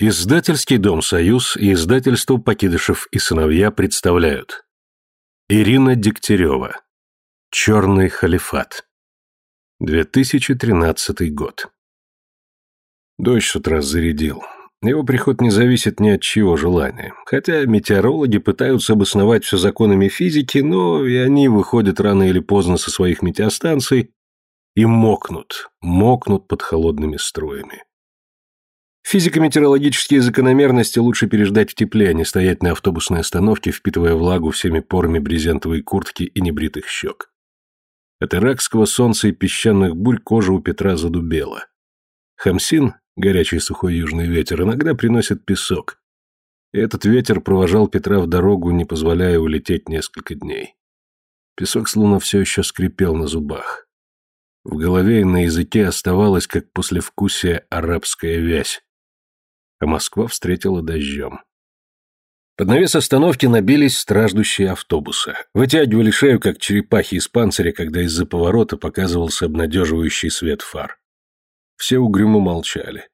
Издательский дом «Союз» и издательство «Покидышев и сыновья» представляют. Ирина Дегтярева. «Черный халифат». 2013 год. Дождь с утра зарядил. Его приход не зависит ни от чего желания. Хотя метеорологи пытаются обосновать все законами физики, но и они выходят рано или поздно со своих метеостанций и мокнут, мокнут под холодными струями. Физико-метеорологические закономерности лучше переждать в тепле, а не стоять на автобусной остановке, впитывая влагу всеми порами брезентовой куртки и небритых щек. От иракского солнца и песчаных бурь кожа у Петра задубела. Хамсин, горячий сухой южный ветер, иногда приносит песок. И этот ветер провожал Петра в дорогу, не позволяя улететь несколько дней. Песок словно все еще скрипел на зубах. В голове и на языке оставалась, как послевкусие, арабская вязь а Москва встретила дождем. Под навес остановки набились страждущие автобусы. Вытягивали шею, как черепахи из панциря, когда из-за поворота показывался обнадеживающий свет фар. Все угрюмо молчали.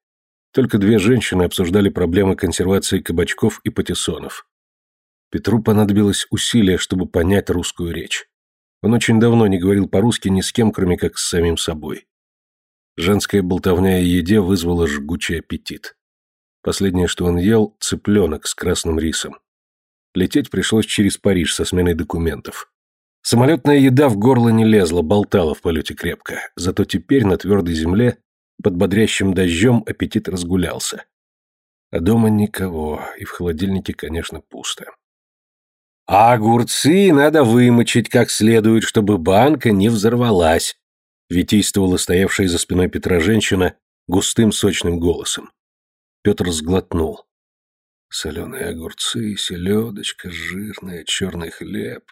Только две женщины обсуждали проблемы консервации кабачков и патиссонов. Петру понадобилось усилие, чтобы понять русскую речь. Он очень давно не говорил по-русски ни с кем, кроме как с самим собой. Женская болтовня о еде вызвала жгучий аппетит. Последнее, что он ел, цыпленок с красным рисом. Лететь пришлось через Париж со сменой документов. Самолетная еда в горло не лезла, болтала в полете крепко. Зато теперь на твердой земле под бодрящим дождем аппетит разгулялся. А дома никого, и в холодильнике, конечно, пусто. А огурцы надо вымочить как следует, чтобы банка не взорвалась, витействовала стоявшая за спиной Петра женщина густым сочным голосом. Петр сглотнул. Соленые огурцы, селедочка, жирная, черный хлеб.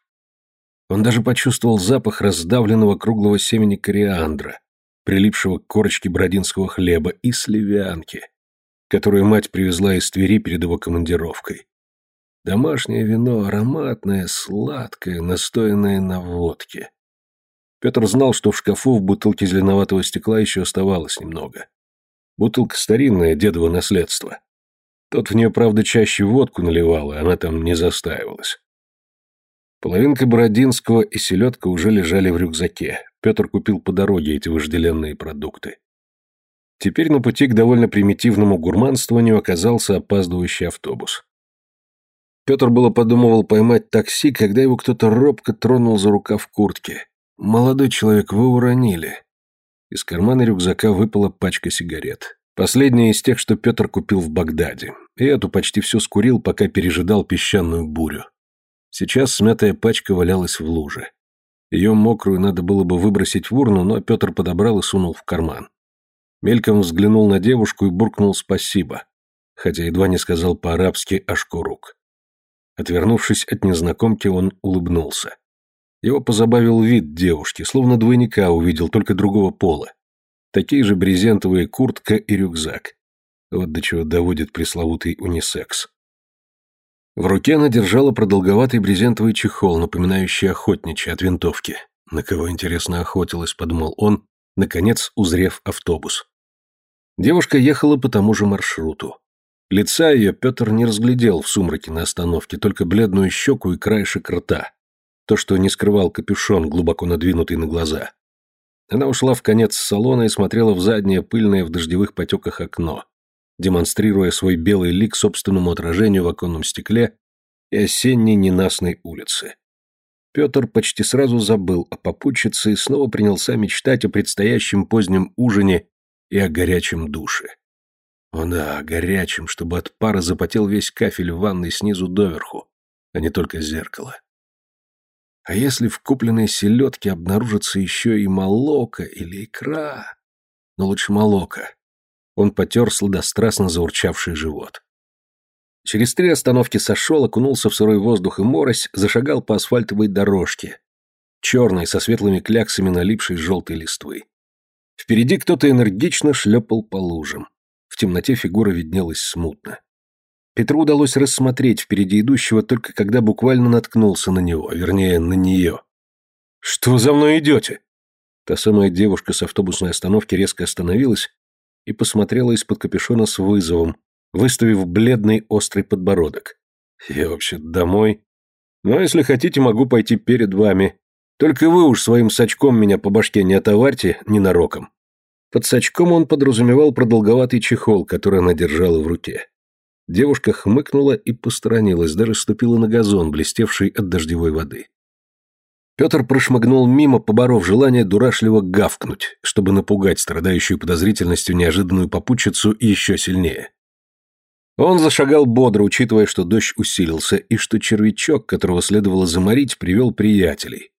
Он даже почувствовал запах раздавленного круглого семени кориандра, прилипшего к корочке бродинского хлеба, и сливянки, которую мать привезла из Твери перед его командировкой. Домашнее вино, ароматное, сладкое, настоянное на водке. Петр знал, что в шкафу в бутылке зеленоватого стекла еще оставалось немного. Бутылка старинная, дедово наследство. Тот в нее, правда, чаще водку наливал, и она там не застаивалась. Половинка Бородинского и селедка уже лежали в рюкзаке. Петр купил по дороге эти вожделенные продукты. Теперь на пути к довольно примитивному гурманствованию оказался опаздывающий автобус. Петр было подумывал поймать такси, когда его кто-то робко тронул за рукав куртки. «Молодой человек, вы уронили». Из кармана рюкзака выпала пачка сигарет. Последняя из тех, что Петр купил в Багдаде. И эту почти все скурил, пока пережидал песчаную бурю. Сейчас смятая пачка валялась в луже. Ее мокрую надо было бы выбросить в урну, но Петр подобрал и сунул в карман. Мельком взглянул на девушку и буркнул «спасибо», хотя едва не сказал по-арабски «ашкурук». Отвернувшись от незнакомки, он улыбнулся. Его позабавил вид девушки, словно двойника увидел, только другого пола. Такие же брезентовые куртка и рюкзак. Вот до чего доводит пресловутый унисекс. В руке она держала продолговатый брезентовый чехол, напоминающий охотничий от винтовки. На кого, интересно, охотилась, подумал он, наконец узрев автобус. Девушка ехала по тому же маршруту. Лица ее Петр не разглядел в сумраке на остановке, только бледную щеку и краешек рта то, что не скрывал капюшон, глубоко надвинутый на глаза. Она ушла в конец салона и смотрела в заднее пыльное в дождевых потеках окно, демонстрируя свой белый лик собственному отражению в оконном стекле и осенней ненастной улице. Петр почти сразу забыл о попутчице и снова принялся мечтать о предстоящем позднем ужине и о горячем душе. О да, горячем, чтобы от пара запотел весь кафель в ванной снизу доверху, а не только зеркало. А если в купленной селедке обнаружится еще и молоко или икра? Но лучше молока. Он потер сладострастно заурчавший живот. Через три остановки сошел, окунулся в сырой воздух и морось, зашагал по асфальтовой дорожке, черной, со светлыми кляксами налипшей желтой листвы. Впереди кто-то энергично шлепал по лужам. В темноте фигура виднелась смутно. Петру удалось рассмотреть впереди идущего только когда буквально наткнулся на него, вернее, на нее. «Что за мной идете?» Та самая девушка с автобусной остановки резко остановилась и посмотрела из-под капюшона с вызовом, выставив бледный острый подбородок. «Я вообще домой. Но если хотите, могу пойти перед вами. Только вы уж своим сачком меня по башке не отоварьте ненароком». Под сачком он подразумевал продолговатый чехол, который она держала в руке. Девушка хмыкнула и посторонилась, даже ступила на газон, блестевший от дождевой воды. Петр прошмыгнул мимо, поборов желание дурашливо гавкнуть, чтобы напугать страдающую подозрительностью неожиданную попутчицу еще сильнее. Он зашагал бодро, учитывая, что дождь усилился, и что червячок, которого следовало заморить, привел приятелей.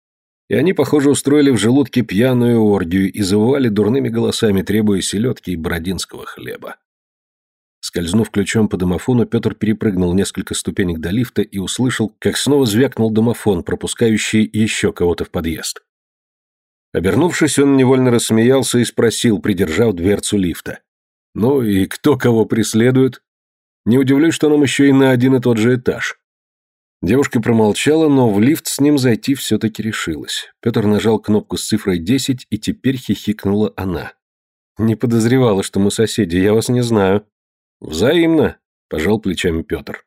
И они, похоже, устроили в желудке пьяную оргию и завывали дурными голосами, требуя селедки и бородинского хлеба. Скользнув ключом по домофону, Петр перепрыгнул несколько ступенек до лифта и услышал, как снова звякнул домофон, пропускающий еще кого-то в подъезд. Обернувшись, он невольно рассмеялся и спросил, придержав дверцу лифта. «Ну и кто кого преследует?» «Не удивлюсь, что нам еще и на один и тот же этаж». Девушка промолчала, но в лифт с ним зайти все-таки решилась. Петр нажал кнопку с цифрой 10, и теперь хихикнула она. «Не подозревала, что мы соседи, я вас не знаю». «Взаимно», – пожал плечами Петр.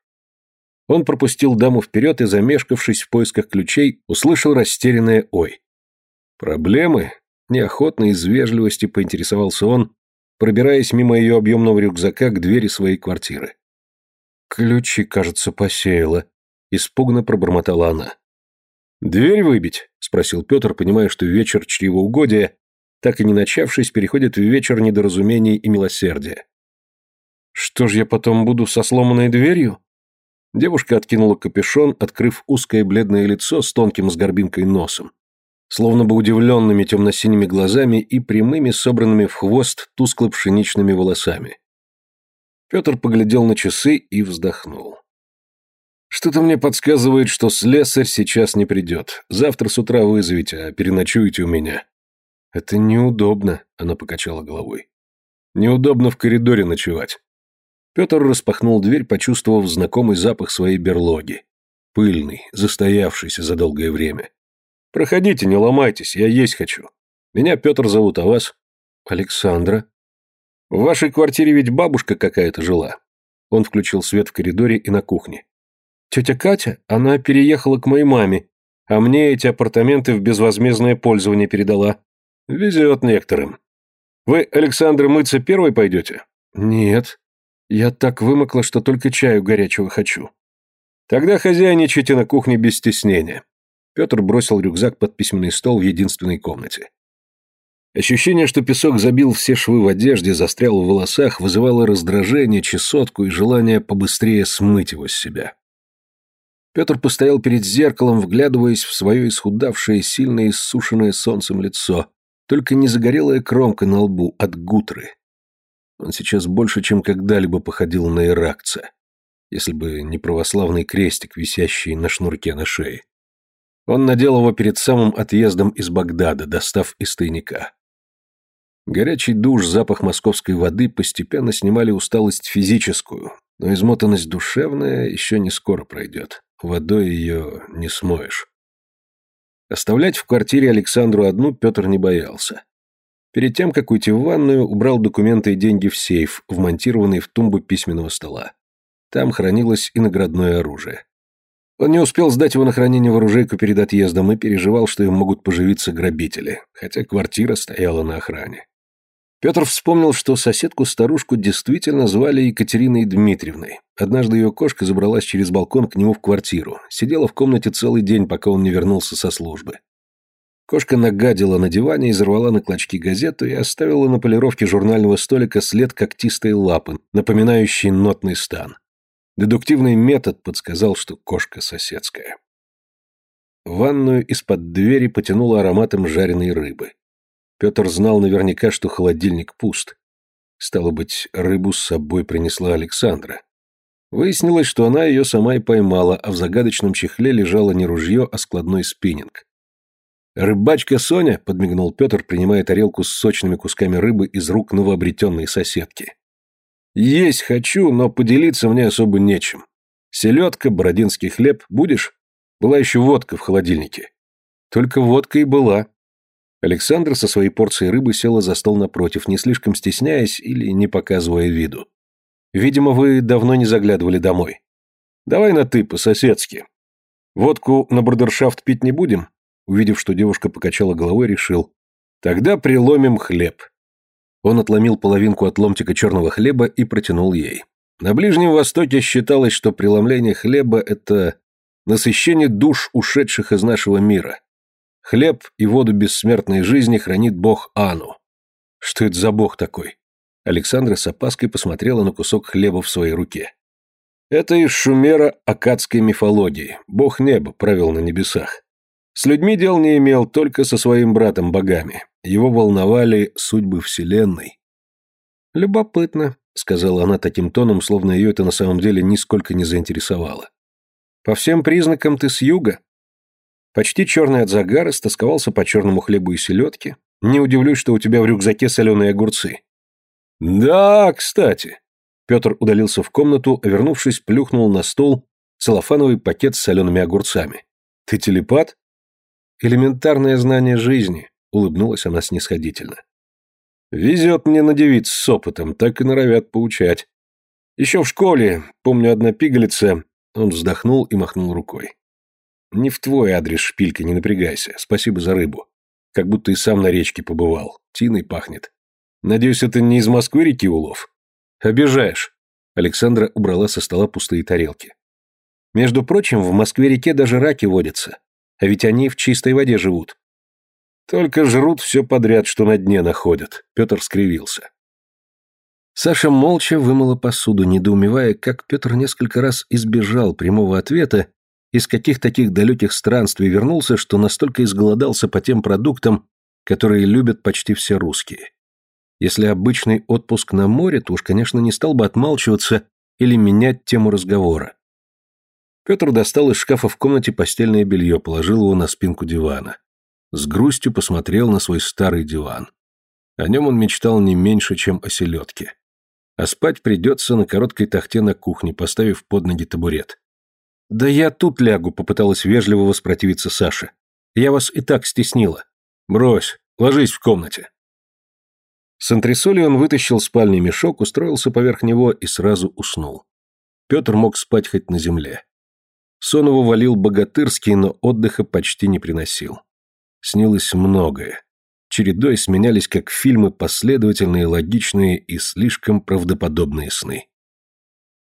Он пропустил даму вперед и, замешкавшись в поисках ключей, услышал растерянное «Ой». «Проблемы?» – неохотно из вежливости поинтересовался он, пробираясь мимо ее объемного рюкзака к двери своей квартиры. «Ключи, кажется, посеяло. – испуганно пробормотала она. «Дверь выбить?» – спросил Петр, понимая, что вечер чревоугодия, так и не начавшись, переходит в вечер недоразумений и милосердия. Что ж я потом буду со сломанной дверью? Девушка откинула капюшон, открыв узкое бледное лицо с тонким с горбинкой носом, словно бы удивленными темно-синими глазами и прямыми, собранными в хвост тускло-пшеничными волосами. Петр поглядел на часы и вздохнул. «Что-то мне подсказывает, что слесарь сейчас не придет. Завтра с утра вызовите, а переночуете у меня». «Это неудобно», — она покачала головой. «Неудобно в коридоре ночевать. Петр распахнул дверь, почувствовав знакомый запах своей берлоги. Пыльный, застоявшийся за долгое время. «Проходите, не ломайтесь, я есть хочу. Меня Петр зовут, а вас?» «Александра». «В вашей квартире ведь бабушка какая-то жила». Он включил свет в коридоре и на кухне. «Тетя Катя, она переехала к моей маме, а мне эти апартаменты в безвозмездное пользование передала. Везет некоторым. Вы, Александр мыться первой пойдете?» «Нет», я так вымокла, что только чаю горячего хочу. Тогда хозяйничайте на кухне без стеснения. Петр бросил рюкзак под письменный стол в единственной комнате. Ощущение, что песок забил все швы в одежде, застрял в волосах, вызывало раздражение, чесотку и желание побыстрее смыть его с себя. Петр постоял перед зеркалом, вглядываясь в свое исхудавшее, сильно иссушенное солнцем лицо, только не загорелая кромка на лбу от гутры. Он сейчас больше, чем когда-либо походил на иракца, если бы не православный крестик, висящий на шнурке на шее. Он надел его перед самым отъездом из Багдада, достав из тайника. Горячий душ, запах московской воды постепенно снимали усталость физическую, но измотанность душевная еще не скоро пройдет. Водой ее не смоешь. Оставлять в квартире Александру одну Петр не боялся. Перед тем, как уйти в ванную, убрал документы и деньги в сейф, вмонтированный в тумбу письменного стола. Там хранилось и наградное оружие. Он не успел сдать его на хранение в оружейку перед отъездом и переживал, что им могут поживиться грабители, хотя квартира стояла на охране. Петр вспомнил, что соседку-старушку действительно звали Екатериной Дмитриевной. Однажды ее кошка забралась через балкон к нему в квартиру, сидела в комнате целый день, пока он не вернулся со службы. Кошка нагадила на диване, изорвала на клочки газету и оставила на полировке журнального столика след когтистой лапы, напоминающий нотный стан. Дедуктивный метод подсказал, что кошка соседская. Ванную из-под двери потянуло ароматом жареной рыбы. Петр знал наверняка, что холодильник пуст. Стало быть, рыбу с собой принесла Александра. Выяснилось, что она ее сама и поймала, а в загадочном чехле лежало не ружье, а складной спиннинг. «Рыбачка Соня», — подмигнул Петр, принимая тарелку с сочными кусками рыбы из рук новообретенной соседки. «Есть хочу, но поделиться мне особо нечем. Селедка, бородинский хлеб, будешь? Была еще водка в холодильнике». «Только водка и была». Александра со своей порцией рыбы села за стол напротив, не слишком стесняясь или не показывая виду. «Видимо, вы давно не заглядывали домой. Давай на «ты» по-соседски. Водку на брудершафт пить не будем?» Увидев, что девушка покачала головой, решил «Тогда приломим хлеб». Он отломил половинку от ломтика черного хлеба и протянул ей. На Ближнем Востоке считалось, что преломление хлеба – это насыщение душ ушедших из нашего мира. Хлеб и воду бессмертной жизни хранит бог Ану. Что это за бог такой? Александра с опаской посмотрела на кусок хлеба в своей руке. Это из шумера акадской мифологии. Бог неба правил на небесах. С людьми дел не имел, только со своим братом богами. Его волновали судьбы Вселенной. «Любопытно», — сказала она таким тоном, словно ее это на самом деле нисколько не заинтересовало. «По всем признакам ты с юга». Почти черный от загара, стосковался по черному хлебу и селедке. Не удивлюсь, что у тебя в рюкзаке соленые огурцы. «Да, кстати». Петр удалился в комнату, а вернувшись, плюхнул на стол целлофановый пакет с солеными огурцами. «Ты телепат?» элементарное знание жизни», — улыбнулась она снисходительно. «Везет мне на девиц с опытом, так и норовят поучать. Еще в школе, помню, одна пигалица...» Он вздохнул и махнул рукой. «Не в твой адрес, шпилька, не напрягайся. Спасибо за рыбу. Как будто и сам на речке побывал. Тиной пахнет. Надеюсь, это не из Москвы реки улов? Обижаешь». Александра убрала со стола пустые тарелки. «Между прочим, в Москве-реке даже раки водятся. А ведь они в чистой воде живут. Только жрут все подряд, что на дне находят. Петр скривился. Саша молча вымыла посуду, недоумевая, как Петр несколько раз избежал прямого ответа, из каких таких далеких странствий вернулся, что настолько изголодался по тем продуктам, которые любят почти все русские. Если обычный отпуск на море, то уж, конечно, не стал бы отмалчиваться или менять тему разговора. Петр достал из шкафа в комнате постельное белье, положил его на спинку дивана. С грустью посмотрел на свой старый диван. О нем он мечтал не меньше, чем о селедке. А спать придется на короткой тахте на кухне, поставив под ноги табурет. «Да я тут лягу», — попыталась вежливо воспротивиться Саша. «Я вас и так стеснила». «Брось, ложись в комнате». С антресоли он вытащил спальный мешок, устроился поверх него и сразу уснул. Петр мог спать хоть на земле. Сон его валил богатырский, но отдыха почти не приносил. Снилось многое. Чередой сменялись как фильмы последовательные, логичные и слишком правдоподобные сны.